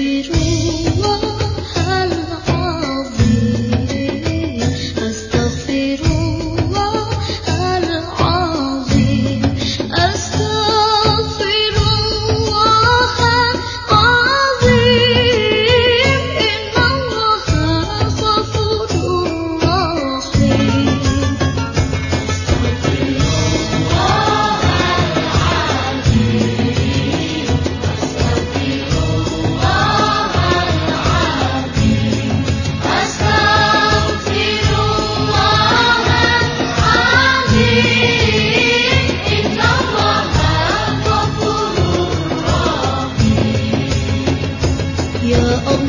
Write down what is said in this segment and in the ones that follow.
lead me. Ya Allah oh,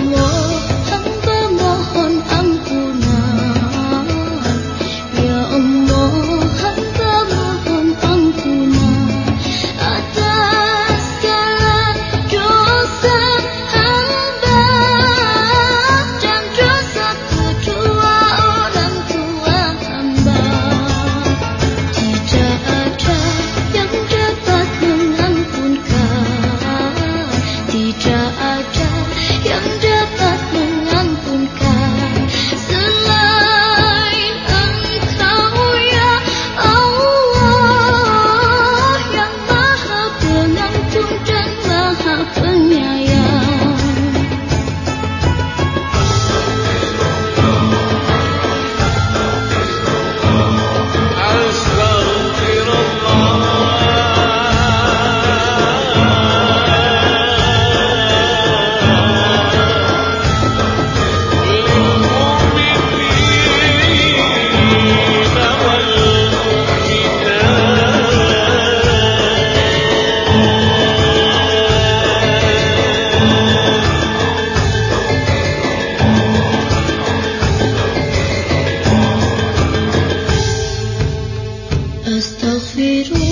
Pero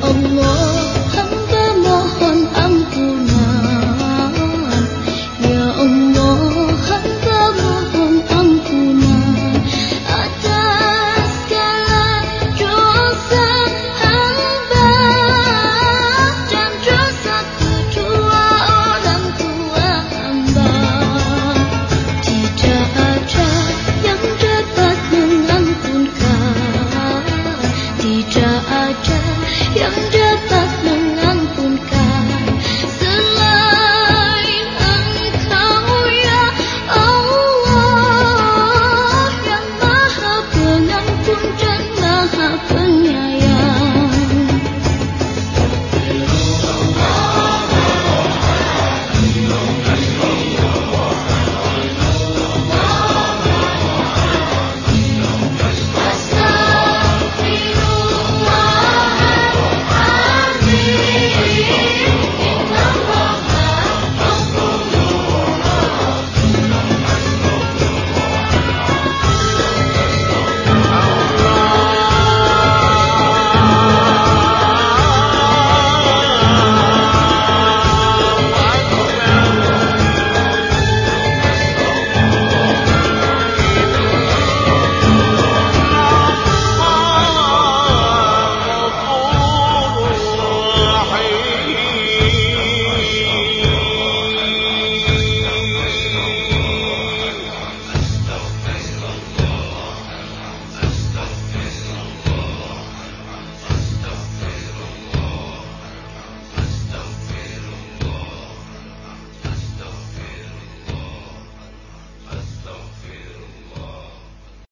Allah 向着